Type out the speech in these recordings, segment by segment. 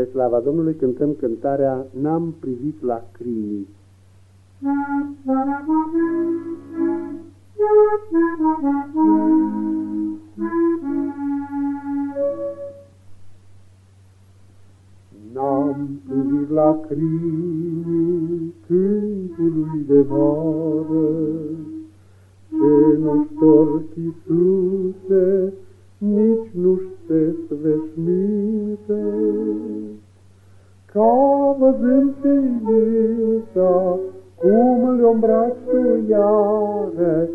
Spre slava Domnului cântăm cântarea N-am privit la crimii. N-am privit la crimii cântului de vară, ce nu storc Iisuse, nici nu ștesc veșminte. Ca văzând ființa, cum le îmbraci tu iară,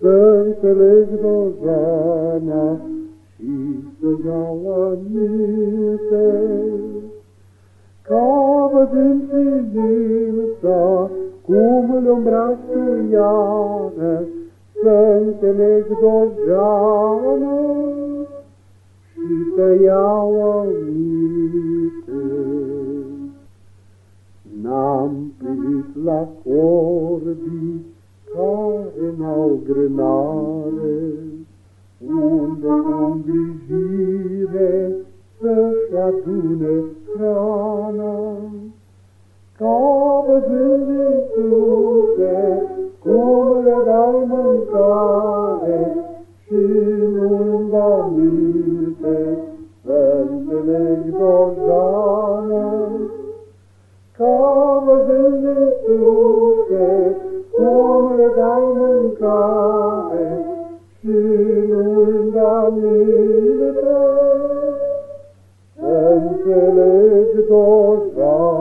să înțeleg dozana și să iau aminte. Ca văzând ființa, cum le îmbraci tu iară, să înțeleg dozana și să iau aminte. N-am privit la corbii care n-au grânare, unde cu îngrijire să-și adune hrana. Ca văzând Iisuse, cum le dai mâncare și nu-mi aminte să înțeleg dozana. Ca văzând Iisuse, cum le dai mâncare și nu-mi aminte să înțeleg dozana.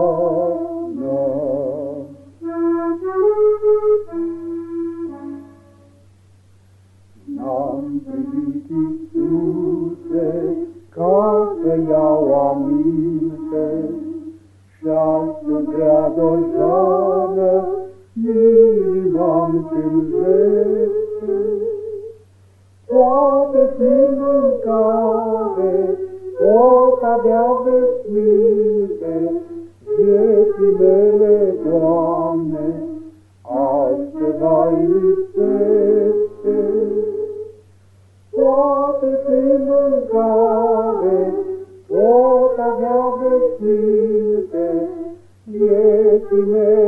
șansă grea dojară, inima-mi tânjește. Poate prin mâncare pot avea veșminte, vieții mele, Doamne, altceva lipsește. Poate prin mâncare Amen.